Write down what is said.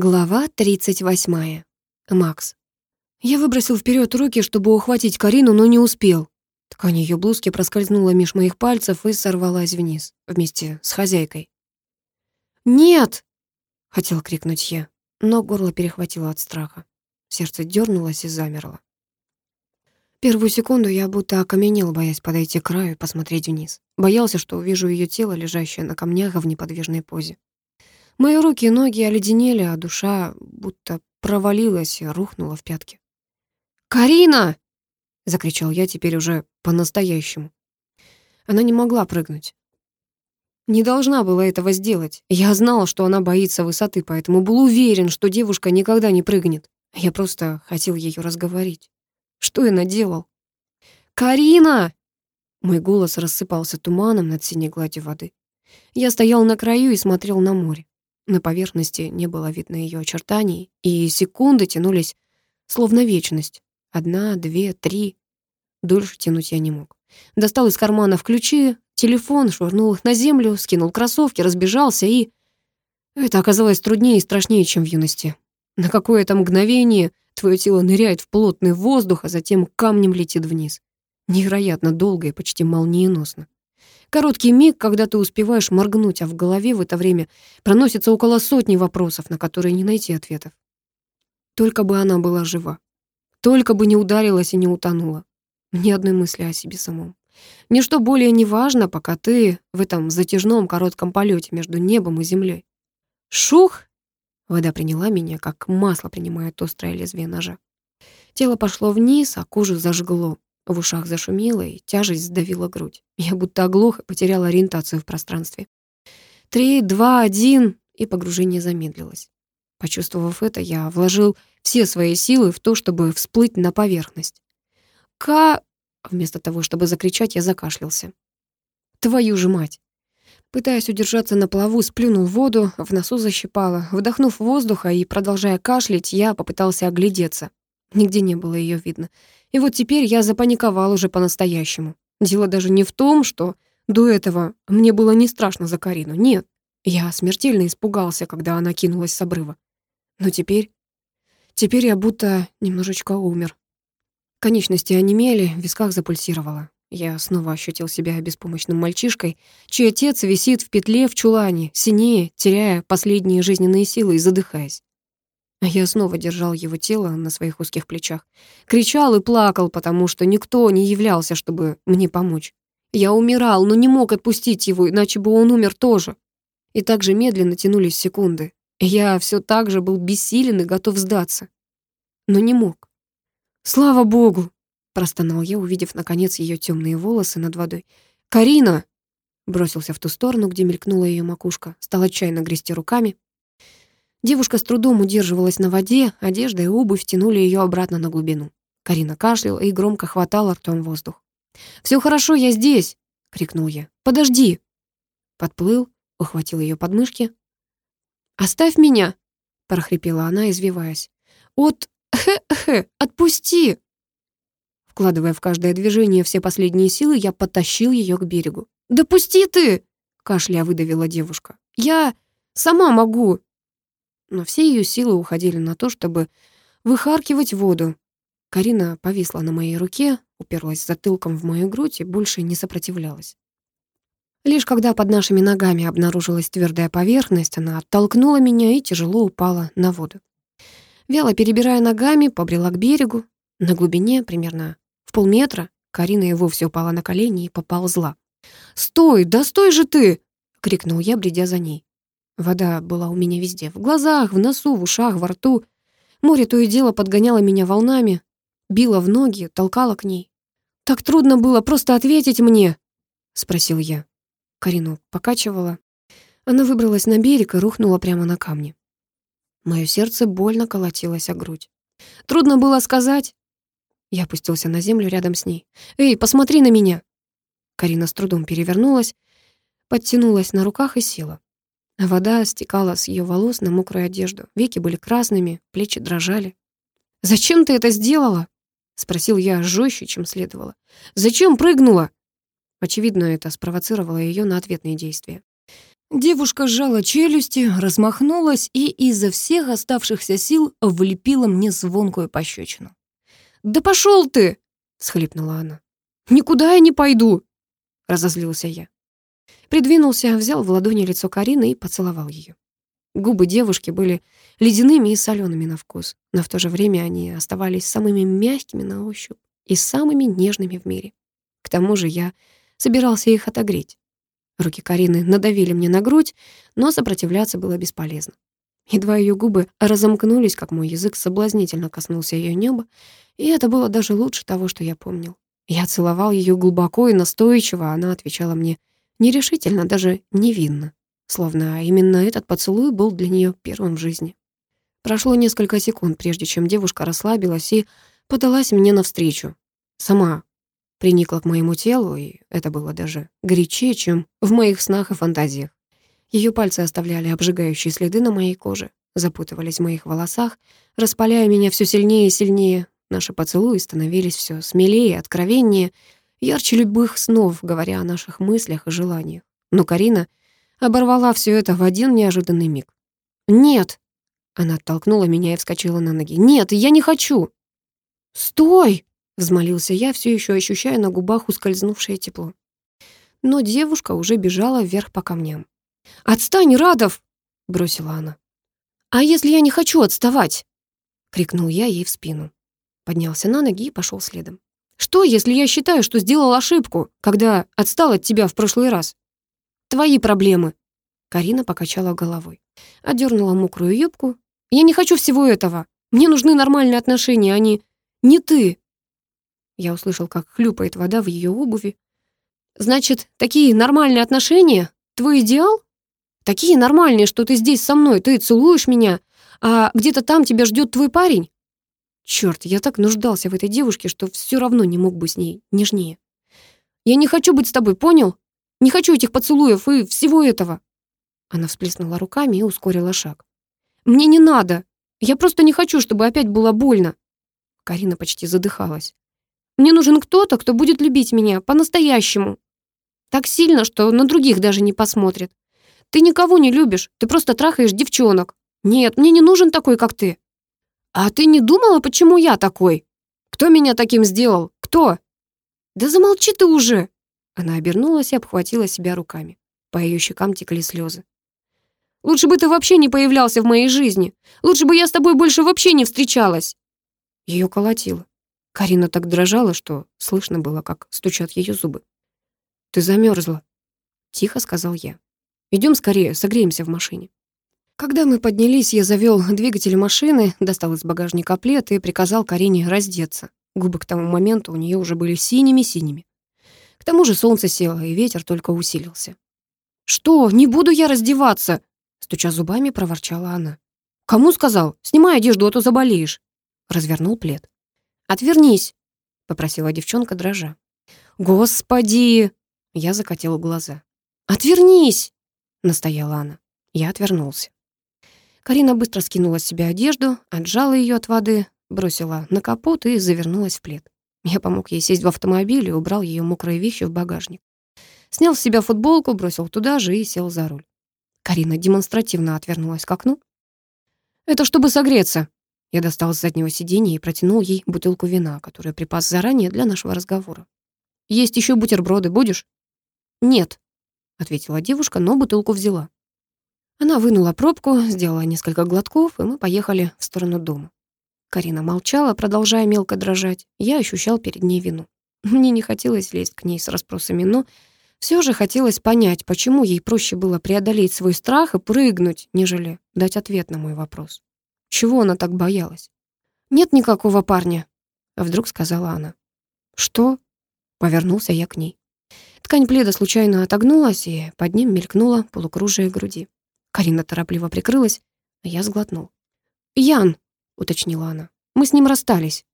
Глава 38. Макс. Я выбросил вперед руки, чтобы ухватить Карину, но не успел. Ткань ее блузки проскользнула меж моих пальцев и сорвалась вниз, вместе с хозяйкой. «Нет!» — хотел крикнуть я, но горло перехватило от страха. Сердце дернулось и замерло. Первую секунду я будто окаменел, боясь подойти к краю и посмотреть вниз. Боялся, что увижу ее тело, лежащее на камнях в неподвижной позе. Мои руки и ноги оледенели, а душа будто провалилась и рухнула в пятки. «Карина!» — закричал я теперь уже по-настоящему. Она не могла прыгнуть. Не должна была этого сделать. Я знал, что она боится высоты, поэтому был уверен, что девушка никогда не прыгнет. Я просто хотел ее разговорить. Что я наделал? «Карина!» Мой голос рассыпался туманом над синей гладью воды. Я стоял на краю и смотрел на море. На поверхности не было видно ее очертаний, и секунды тянулись словно вечность. Одна, две, три. Дольше тянуть я не мог. Достал из кармана ключи, телефон, швырнул их на землю, скинул кроссовки, разбежался и... Это оказалось труднее и страшнее, чем в юности. На какое-то мгновение твое тело ныряет в плотный воздух, а затем камнем летит вниз. Невероятно долго и почти молниеносно. Короткий миг, когда ты успеваешь моргнуть, а в голове в это время проносится около сотни вопросов, на которые не найти ответов. Только бы она была жива. Только бы не ударилась и не утонула. Ни одной мысли о себе самом. Ничто более не важно, пока ты в этом затяжном коротком полете между небом и землей. Шух! Вода приняла меня, как масло принимает острое лезвие ножа. Тело пошло вниз, а кожу зажгло. В ушах зашумело, и тяжесть сдавила грудь. Я будто оглох и потерял ориентацию в пространстве. Три, два, один, и погружение замедлилось. Почувствовав это, я вложил все свои силы в то, чтобы всплыть на поверхность. «Ка...» Вместо того, чтобы закричать, я закашлялся. «Твою же мать!» Пытаясь удержаться на плаву, сплюнул воду, в носу защипало. Вдохнув воздуха и продолжая кашлять, я попытался оглядеться. Нигде не было ее видно. И вот теперь я запаниковал уже по-настоящему. Дело даже не в том, что до этого мне было не страшно за Карину. Нет, я смертельно испугался, когда она кинулась с обрыва. Но теперь... Теперь я будто немножечко умер. Конечности онемели, в висках запульсировало. Я снова ощутил себя беспомощным мальчишкой, чей отец висит в петле в чулане, синее, теряя последние жизненные силы и задыхаясь. Я снова держал его тело на своих узких плечах. Кричал и плакал, потому что никто не являлся, чтобы мне помочь. Я умирал, но не мог отпустить его, иначе бы он умер тоже. И так же медленно тянулись секунды. Я все так же был бессилен и готов сдаться. Но не мог. «Слава богу!» — простонал я, увидев, наконец, ее темные волосы над водой. «Карина!» Бросился в ту сторону, где мелькнула ее макушка, стал отчаянно грести руками. Девушка с трудом удерживалась на воде, одежда и обувь тянули ее обратно на глубину. Карина кашляла и громко хватала ртом воздух. «Все хорошо, я здесь!» — крикнул я. «Подожди!» Подплыл, ухватил ее подмышки. «Оставь меня!» — прохрипела она, извиваясь. «От... хе-хе, отпусти!» Вкладывая в каждое движение все последние силы, я потащил ее к берегу. «Да пусти ты!» — кашля выдавила девушка. «Я сама могу!» Но все ее силы уходили на то, чтобы выхаркивать воду. Карина повисла на моей руке, уперлась затылком в мою грудь и больше не сопротивлялась. Лишь когда под нашими ногами обнаружилась твердая поверхность, она оттолкнула меня и тяжело упала на воду. Вяло перебирая ногами, побрела к берегу. На глубине, примерно в полметра, Карина и вовсе упала на колени и поползла. «Стой! Да стой же ты!» — крикнул я, бредя за ней. Вода была у меня везде. В глазах, в носу, в ушах, во рту. Море то и дело подгоняло меня волнами, било в ноги, толкало к ней. «Так трудно было просто ответить мне!» — спросил я. Карину покачивала. Она выбралась на берег и рухнула прямо на камни. Мое сердце больно колотилось о грудь. Трудно было сказать. Я опустился на землю рядом с ней. «Эй, посмотри на меня!» Карина с трудом перевернулась, подтянулась на руках и села. Вода стекала с ее волос на мокрую одежду. Веки были красными, плечи дрожали. «Зачем ты это сделала?» — спросил я жестче, чем следовало. «Зачем прыгнула?» Очевидно, это спровоцировало ее на ответные действия. Девушка сжала челюсти, размахнулась и изо всех оставшихся сил влепила мне звонкую пощечину. «Да пошел ты!» — схлипнула она. «Никуда я не пойду!» — разозлился я. Придвинулся, взял в ладони лицо Карины и поцеловал ее. Губы девушки были ледяными и солеными на вкус, но в то же время они оставались самыми мягкими на ощупь и самыми нежными в мире. К тому же я собирался их отогреть. Руки Карины надавили мне на грудь, но сопротивляться было бесполезно. Едва ее губы разомкнулись, как мой язык соблазнительно коснулся ее неба, и это было даже лучше того, что я помнил. Я целовал ее глубоко и настойчиво, а она отвечала мне нерешительно, даже невинно, словно именно этот поцелуй был для нее первым в жизни. Прошло несколько секунд, прежде чем девушка расслабилась и подалась мне навстречу. Сама приникла к моему телу, и это было даже горячее, чем в моих снах и фантазиях. Ее пальцы оставляли обжигающие следы на моей коже, запутывались в моих волосах, распаляя меня все сильнее и сильнее. Наши поцелуи становились все смелее, откровеннее, ярче любых снов, говоря о наших мыслях и желаниях. Но Карина оборвала все это в один неожиданный миг. «Нет!» Она оттолкнула меня и вскочила на ноги. «Нет, я не хочу!» «Стой!» Взмолился я, все еще ощущая на губах ускользнувшее тепло. Но девушка уже бежала вверх по камням. «Отстань, Радов!» — бросила она. «А если я не хочу отставать?» — крикнул я ей в спину. Поднялся на ноги и пошел следом. «Что, если я считаю, что сделал ошибку, когда отстал от тебя в прошлый раз?» «Твои проблемы!» Карина покачала головой. Отдернула мокрую юбку. «Я не хочу всего этого. Мне нужны нормальные отношения, а не... не ты!» Я услышал, как хлюпает вода в ее обуви. «Значит, такие нормальные отношения? Твой идеал? Такие нормальные, что ты здесь со мной, ты целуешь меня, а где-то там тебя ждет твой парень?» Черт, я так нуждался в этой девушке, что все равно не мог бы с ней нежнее. «Я не хочу быть с тобой, понял? Не хочу этих поцелуев и всего этого!» Она всплеснула руками и ускорила шаг. «Мне не надо! Я просто не хочу, чтобы опять было больно!» Карина почти задыхалась. Мне нужен кто-то, кто будет любить меня по-настоящему. Так сильно, что на других даже не посмотрит. Ты никого не любишь, ты просто трахаешь девчонок. Нет, мне не нужен такой, как ты. А ты не думала, почему я такой? Кто меня таким сделал? Кто? Да замолчи ты уже. Она обернулась и обхватила себя руками. По ее щекам текли слезы. Лучше бы ты вообще не появлялся в моей жизни. Лучше бы я с тобой больше вообще не встречалась. Ее колотило. Карина так дрожала, что слышно было, как стучат ее зубы. «Ты замерзла», — тихо сказал я. Идем скорее, согреемся в машине». Когда мы поднялись, я завел двигатель машины, достал из багажника плед и приказал Карине раздеться. Губы к тому моменту у нее уже были синими-синими. К тому же солнце село, и ветер только усилился. «Что, не буду я раздеваться?» Стуча зубами, проворчала она. «Кому сказал? Снимай одежду, а то заболеешь». Развернул плед. «Отвернись», — попросила девчонка, дрожа. «Господи!» — я закатила глаза. «Отвернись!» — настояла она. Я отвернулся. Карина быстро скинула с себя одежду, отжала ее от воды, бросила на капот и завернулась в плед. Я помог ей сесть в автомобиль и убрал ее мокрые вещи в багажник. Снял с себя футболку, бросил туда же и сел за руль. Карина демонстративно отвернулась к окну. «Это чтобы согреться», я достал с заднего сиденья и протянул ей бутылку вина, которую припас заранее для нашего разговора. «Есть еще бутерброды, будешь?» «Нет», — ответила девушка, но бутылку взяла. Она вынула пробку, сделала несколько глотков, и мы поехали в сторону дома. Карина молчала, продолжая мелко дрожать. Я ощущал перед ней вину. Мне не хотелось лезть к ней с расспросами, но все же хотелось понять, почему ей проще было преодолеть свой страх и прыгнуть, нежели дать ответ на мой вопрос. Чего она так боялась? «Нет никакого парня», — вдруг сказала она. «Что?» — повернулся я к ней. Ткань пледа случайно отогнулась, и под ним мелькнула полукружие груди. Карина торопливо прикрылась, а я сглотнул. «Ян», — уточнила она, — «мы с ним расстались».